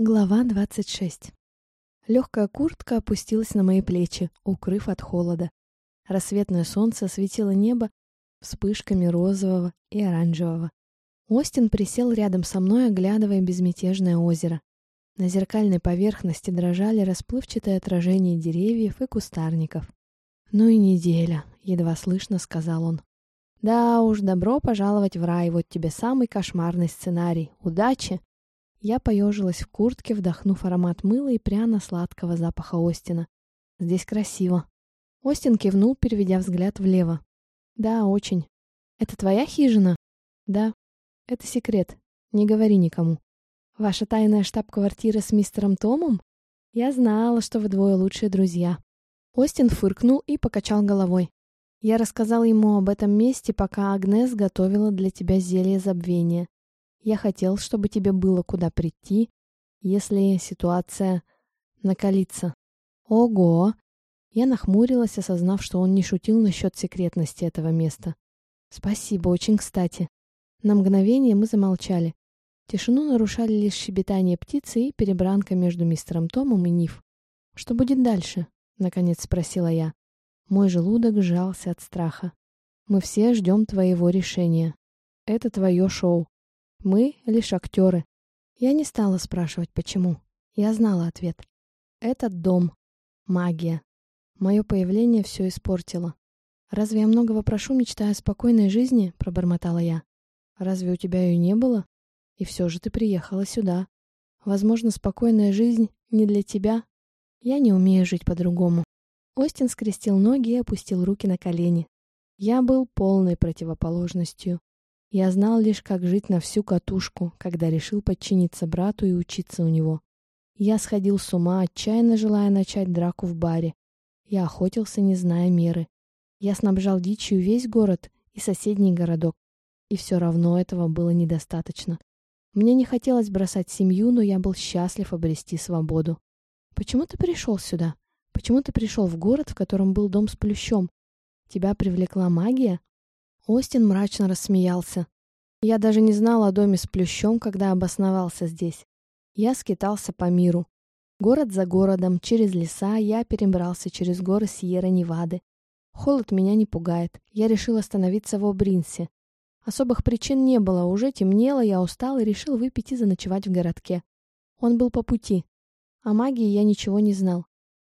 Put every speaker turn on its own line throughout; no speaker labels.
Глава 26. Легкая куртка опустилась на мои плечи, укрыв от холода. Рассветное солнце осветило небо вспышками розового и оранжевого. Остин присел рядом со мной, оглядывая безмятежное озеро. На зеркальной поверхности дрожали расплывчатые отражения деревьев и кустарников. «Ну и неделя», — едва слышно сказал он. «Да уж, добро пожаловать в рай, вот тебе самый кошмарный сценарий. Удачи!» Я поежилась в куртке, вдохнув аромат мыла и пряно-сладкого запаха Остина. «Здесь красиво». Остин кивнул, переведя взгляд влево. «Да, очень. Это твоя хижина?» «Да. Это секрет. Не говори никому». «Ваша тайная штаб-квартира с мистером Томом?» «Я знала, что вы двое лучшие друзья». Остин фыркнул и покачал головой. «Я рассказал ему об этом месте, пока Агнес готовила для тебя зелье забвения. Я хотел, чтобы тебе было куда прийти, если ситуация накалится. Ого! Я нахмурилась, осознав, что он не шутил насчет секретности этого места. Спасибо, очень кстати. На мгновение мы замолчали. Тишину нарушали лишь щебетание птицы и перебранка между мистером Томом и Ниф. «Что будет дальше?» — наконец спросила я. Мой желудок сжался от страха. «Мы все ждем твоего решения. Это твое шоу. Мы лишь актеры. Я не стала спрашивать, почему. Я знала ответ. Этот дом. Магия. Мое появление все испортило. «Разве я многого прошу, мечтая о спокойной жизни?» — пробормотала я. «Разве у тебя ее не было? И все же ты приехала сюда. Возможно, спокойная жизнь не для тебя. Я не умею жить по-другому». Остин скрестил ноги и опустил руки на колени. Я был полной противоположностью. Я знал лишь, как жить на всю катушку, когда решил подчиниться брату и учиться у него. Я сходил с ума, отчаянно желая начать драку в баре. Я охотился, не зная меры. Я снабжал дичью весь город и соседний городок. И все равно этого было недостаточно. Мне не хотелось бросать семью, но я был счастлив обрести свободу. «Почему ты пришел сюда? Почему ты пришел в город, в котором был дом с плющом? Тебя привлекла магия?» Остин мрачно рассмеялся. Я даже не знал о доме с плющом, когда обосновался здесь. Я скитался по миру. Город за городом, через леса, я перебрался через горы Сьерра-Невады. Холод меня не пугает. Я решил остановиться в Обринсе. Особых причин не было, уже темнело, я устал и решил выпить и заночевать в городке. Он был по пути. О магии я ничего не знал.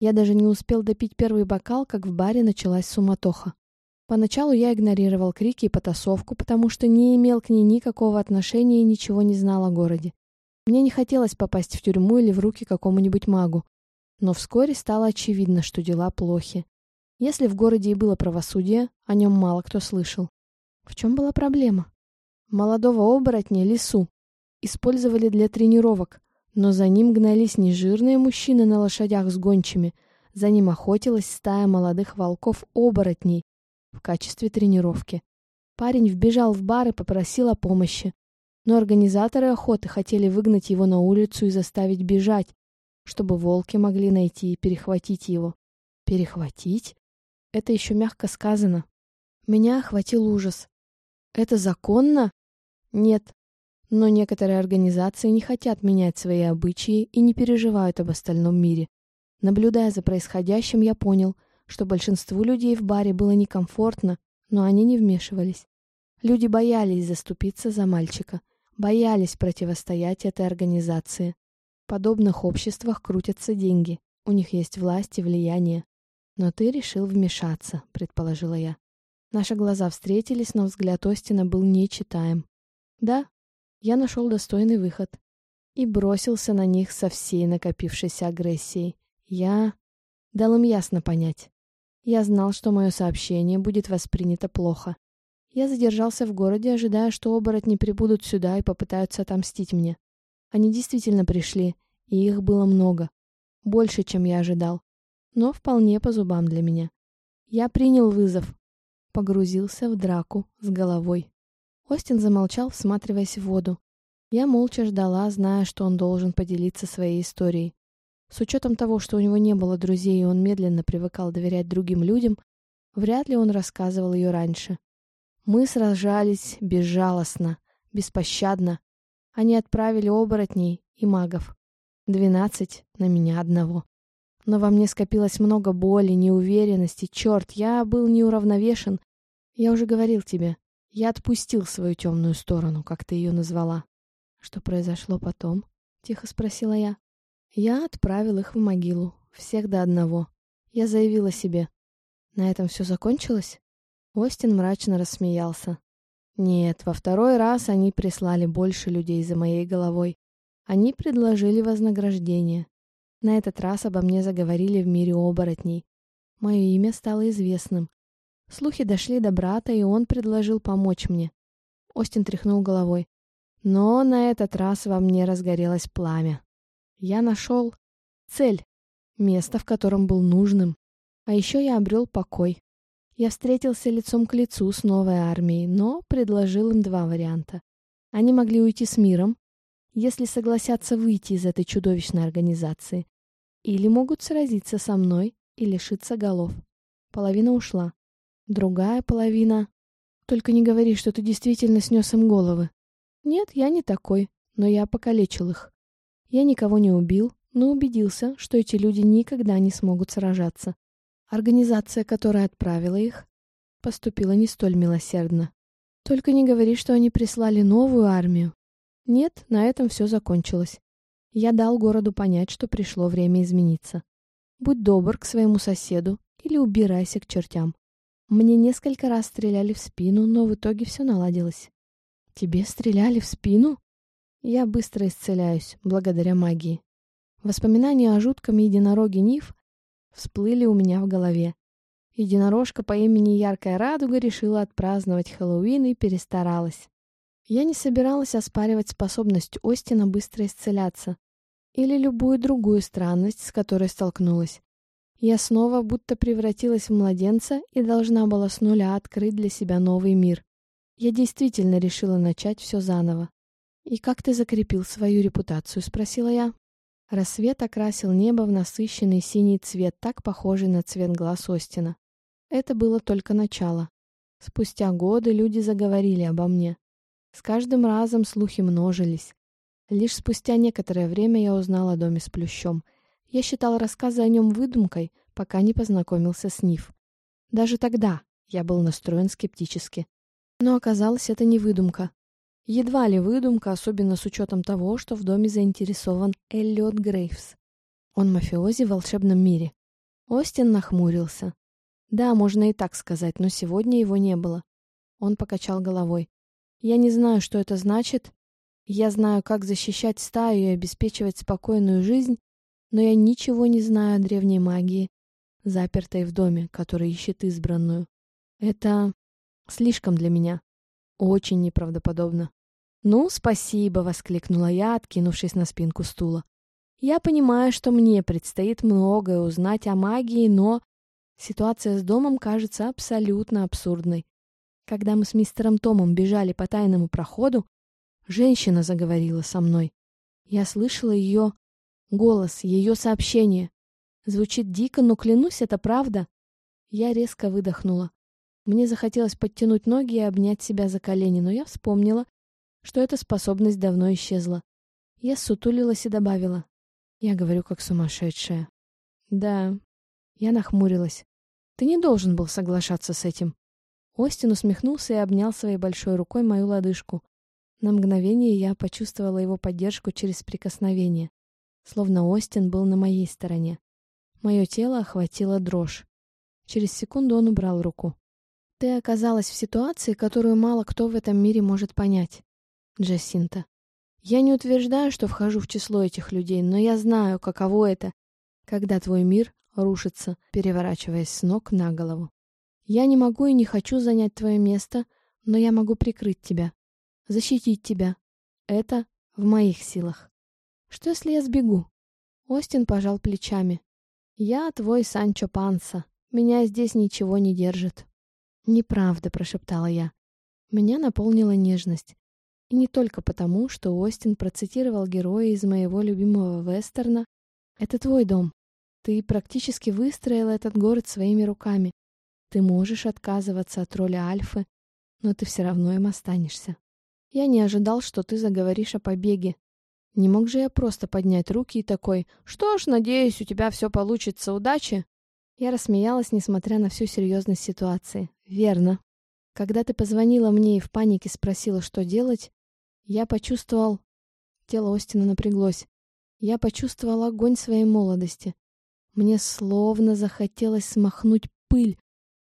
Я даже не успел допить первый бокал, как в баре началась суматоха. Поначалу я игнорировал крики и потасовку, потому что не имел к ней никакого отношения и ничего не знал о городе. Мне не хотелось попасть в тюрьму или в руки какому-нибудь магу. Но вскоре стало очевидно, что дела плохи. Если в городе и было правосудие, о нем мало кто слышал. В чем была проблема? Молодого оборотня Лису использовали для тренировок, но за ним гнались не жирные мужчины на лошадях с гончими, за ним охотилась стая молодых волков-оборотней, в качестве тренировки. Парень вбежал в бар и попросил о помощи. Но организаторы охоты хотели выгнать его на улицу и заставить бежать, чтобы волки могли найти и перехватить его. Перехватить? Это еще мягко сказано. Меня охватил ужас. Это законно? Нет. Но некоторые организации не хотят менять свои обычаи и не переживают об остальном мире. Наблюдая за происходящим, я понял — что большинству людей в баре было некомфортно, но они не вмешивались. Люди боялись заступиться за мальчика, боялись противостоять этой организации. В подобных обществах крутятся деньги, у них есть власть и влияние. Но ты решил вмешаться, предположила я. Наши глаза встретились, но взгляд Остина был нечитаем. Да, я нашел достойный выход. И бросился на них со всей накопившейся агрессией. Я дал им ясно понять. Я знал, что мое сообщение будет воспринято плохо. Я задержался в городе, ожидая, что оборотни прибудут сюда и попытаются отомстить мне. Они действительно пришли, и их было много. Больше, чем я ожидал. Но вполне по зубам для меня. Я принял вызов. Погрузился в драку с головой. Остин замолчал, всматриваясь в воду. Я молча ждала, зная, что он должен поделиться своей историей. С учетом того, что у него не было друзей и он медленно привыкал доверять другим людям, вряд ли он рассказывал ее раньше. Мы сражались безжалостно, беспощадно. Они отправили оборотней и магов. Двенадцать на меня одного. Но во мне скопилось много боли, неуверенности. Черт, я был неуравновешен. Я уже говорил тебе, я отпустил свою темную сторону, как ты ее назвала. Что произошло потом? Тихо спросила я. Я отправил их в могилу, всех до одного. Я заявила себе. На этом все закончилось? Остин мрачно рассмеялся. Нет, во второй раз они прислали больше людей за моей головой. Они предложили вознаграждение. На этот раз обо мне заговорили в мире оборотней. Мое имя стало известным. Слухи дошли до брата, и он предложил помочь мне. Остин тряхнул головой. Но на этот раз во мне разгорелось пламя. Я нашел цель, место, в котором был нужным. А еще я обрел покой. Я встретился лицом к лицу с новой армией, но предложил им два варианта. Они могли уйти с миром, если согласятся выйти из этой чудовищной организации, или могут сразиться со мной и лишиться голов. Половина ушла. Другая половина... Только не говори, что ты действительно снес им головы. Нет, я не такой, но я покалечил их. Я никого не убил, но убедился, что эти люди никогда не смогут сражаться. Организация, которая отправила их, поступила не столь милосердно. Только не говори, что они прислали новую армию. Нет, на этом все закончилось. Я дал городу понять, что пришло время измениться. Будь добр к своему соседу или убирайся к чертям. Мне несколько раз стреляли в спину, но в итоге все наладилось. Тебе стреляли в спину? Я быстро исцеляюсь, благодаря магии. Воспоминания о жутком единороге Ниф всплыли у меня в голове. Единорожка по имени Яркая Радуга решила отпраздновать Хэллоуин и перестаралась. Я не собиралась оспаривать способность Остина быстро исцеляться или любую другую странность, с которой столкнулась. Я снова будто превратилась в младенца и должна была с нуля открыть для себя новый мир. Я действительно решила начать все заново. «И как ты закрепил свою репутацию?» — спросила я. Рассвет окрасил небо в насыщенный синий цвет, так похожий на цвет глаз Остина. Это было только начало. Спустя годы люди заговорили обо мне. С каждым разом слухи множились. Лишь спустя некоторое время я узнал о доме с плющом. Я считал рассказы о нем выдумкой, пока не познакомился с Ниф. Даже тогда я был настроен скептически. Но оказалось, это не выдумка. Едва ли выдумка, особенно с учетом того, что в доме заинтересован Эллиот Грейвс. Он мафиози в волшебном мире. Остин нахмурился. Да, можно и так сказать, но сегодня его не было. Он покачал головой. Я не знаю, что это значит. Я знаю, как защищать стаю и обеспечивать спокойную жизнь, но я ничего не знаю о древней магии, запертой в доме, который ищет избранную. Это Слишком для меня. Очень неправдоподобно. «Ну, спасибо!» — воскликнула я, откинувшись на спинку стула. «Я понимаю, что мне предстоит многое узнать о магии, но ситуация с домом кажется абсолютно абсурдной. Когда мы с мистером Томом бежали по тайному проходу, женщина заговорила со мной. Я слышала ее голос, ее сообщение. Звучит дико, но клянусь, это правда. Я резко выдохнула. Мне захотелось подтянуть ноги и обнять себя за колени, но я вспомнила, что эта способность давно исчезла. Я сутулилась и добавила. Я говорю, как сумасшедшая. Да. Я нахмурилась. Ты не должен был соглашаться с этим. Остин усмехнулся и обнял своей большой рукой мою лодыжку. На мгновение я почувствовала его поддержку через прикосновение, словно Остин был на моей стороне. Мое тело охватило дрожь. Через секунду он убрал руку. Ты оказалась в ситуации, которую мало кто в этом мире может понять. Джасинта. Я не утверждаю, что вхожу в число этих людей, но я знаю, каково это, когда твой мир рушится, переворачиваясь с ног на голову. Я не могу и не хочу занять твое место, но я могу прикрыть тебя, защитить тебя. Это в моих силах. Что, если я сбегу? Остин пожал плечами. Я твой Санчо Панса. Меня здесь ничего не держит. «Неправда», — прошептала я. Меня наполнила нежность. И не только потому, что Остин процитировал героя из моего любимого вестерна. «Это твой дом. Ты практически выстроил этот город своими руками. Ты можешь отказываться от роли Альфы, но ты все равно им останешься. Я не ожидал, что ты заговоришь о побеге. Не мог же я просто поднять руки и такой «Что ж, надеюсь, у тебя все получится, удачи!» Я рассмеялась, несмотря на всю серьезность ситуации. «Верно. Когда ты позвонила мне и в панике спросила, что делать, я почувствовал...» Тело Остина напряглось. Я почувствовал огонь своей молодости. Мне словно захотелось смахнуть пыль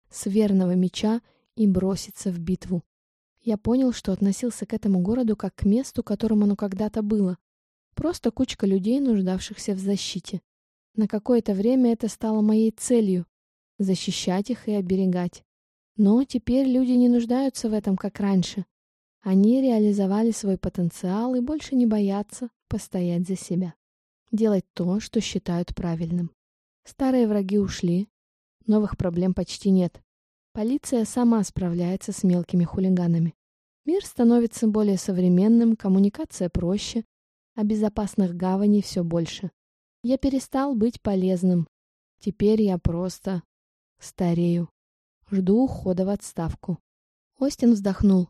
с верного меча и броситься в битву. Я понял, что относился к этому городу как к месту, которым оно когда-то было. Просто кучка людей, нуждавшихся в защите. На какое-то время это стало моей целью — защищать их и оберегать. Но теперь люди не нуждаются в этом, как раньше. Они реализовали свой потенциал и больше не боятся постоять за себя. Делать то, что считают правильным. Старые враги ушли, новых проблем почти нет. Полиция сама справляется с мелкими хулиганами. Мир становится более современным, коммуникация проще, а безопасных гаваней все больше. Я перестал быть полезным. Теперь я просто старею. Жду ухода в отставку. Остин вздохнул.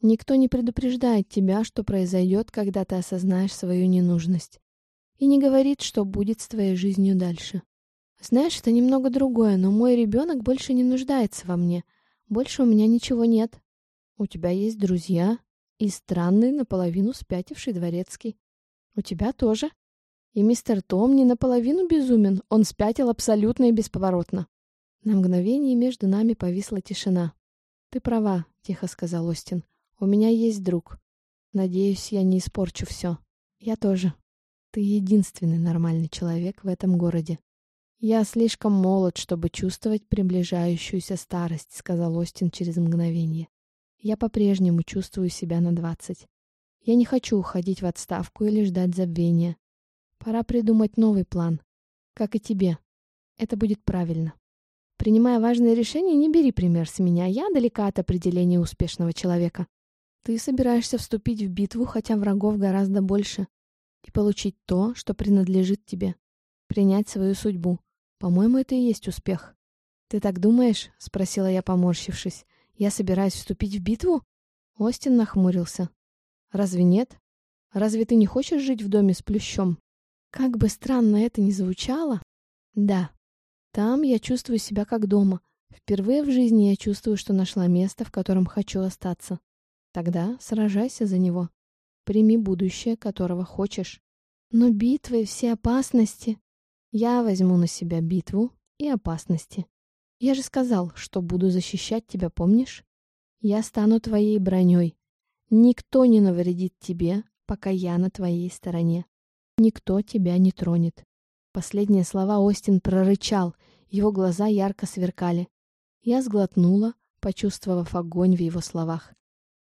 Никто не предупреждает тебя, что произойдет, когда ты осознаешь свою ненужность. И не говорит, что будет с твоей жизнью дальше. Знаешь, это немного другое, но мой ребенок больше не нуждается во мне. Больше у меня ничего нет. У тебя есть друзья и странный, наполовину спятивший дворецкий. У тебя тоже. И мистер Том не наполовину безумен, он спятил абсолютно и бесповоротно. На мгновение между нами повисла тишина. «Ты права», — тихо сказал Остин. «У меня есть друг. Надеюсь, я не испорчу все. Я тоже. Ты единственный нормальный человек в этом городе». «Я слишком молод, чтобы чувствовать приближающуюся старость», — сказал Остин через мгновение. «Я по-прежнему чувствую себя на двадцать. Я не хочу уходить в отставку или ждать забвения. Пора придумать новый план. Как и тебе. Это будет правильно. Принимая важные решения, не бери пример с меня. Я далека от определения успешного человека. Ты собираешься вступить в битву, хотя врагов гораздо больше, и получить то, что принадлежит тебе. Принять свою судьбу. По-моему, это и есть успех. «Ты так думаешь?» — спросила я, поморщившись. «Я собираюсь вступить в битву?» Остин нахмурился. Разве нет? Разве ты не хочешь жить в доме с плющом? Как бы странно это ни звучало, да. Там я чувствую себя как дома. Впервые в жизни я чувствую, что нашла место, в котором хочу остаться. Тогда сражайся за него. Прими будущее, которого хочешь. Но битвы, все опасности... Я возьму на себя битву и опасности. Я же сказал, что буду защищать тебя, помнишь? Я стану твоей броней, Никто не навредит тебе, пока я на твоей стороне. Никто тебя не тронет. Последние слова Остин прорычал, его глаза ярко сверкали. Я сглотнула, почувствовав огонь в его словах.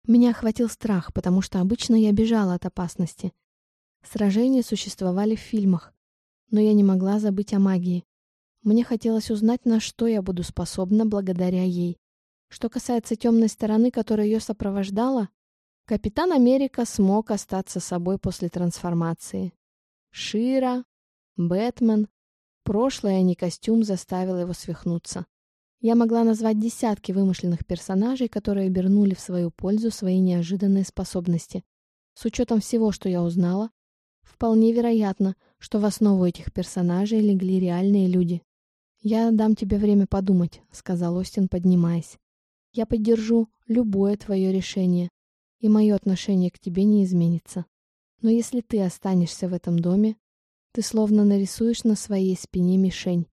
Меня охватил страх, потому что обычно я бежала от опасности. Сражения существовали в фильмах, но я не могла забыть о магии. Мне хотелось узнать, на что я буду способна благодаря ей. Что касается темной стороны, которая ее сопровождала, Капитан Америка смог остаться собой после трансформации. Шира, Бэтмен, прошлое, а не костюм заставило его свихнуться. Я могла назвать десятки вымышленных персонажей, которые обернули в свою пользу свои неожиданные способности. С учетом всего, что я узнала, вполне вероятно, что в основу этих персонажей легли реальные люди. «Я дам тебе время подумать», — сказал Остин, поднимаясь. «Я поддержу любое твое решение, и мое отношение к тебе не изменится. Но если ты останешься в этом доме, ты словно нарисуешь на своей спине мишень.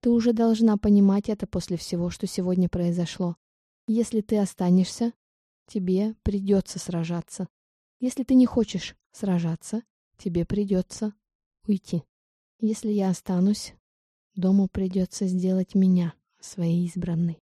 Ты уже должна понимать это после всего, что сегодня произошло. Если ты останешься, тебе придется сражаться. Если ты не хочешь сражаться, тебе придется уйти. Если я останусь, дому придется сделать меня своей избранной.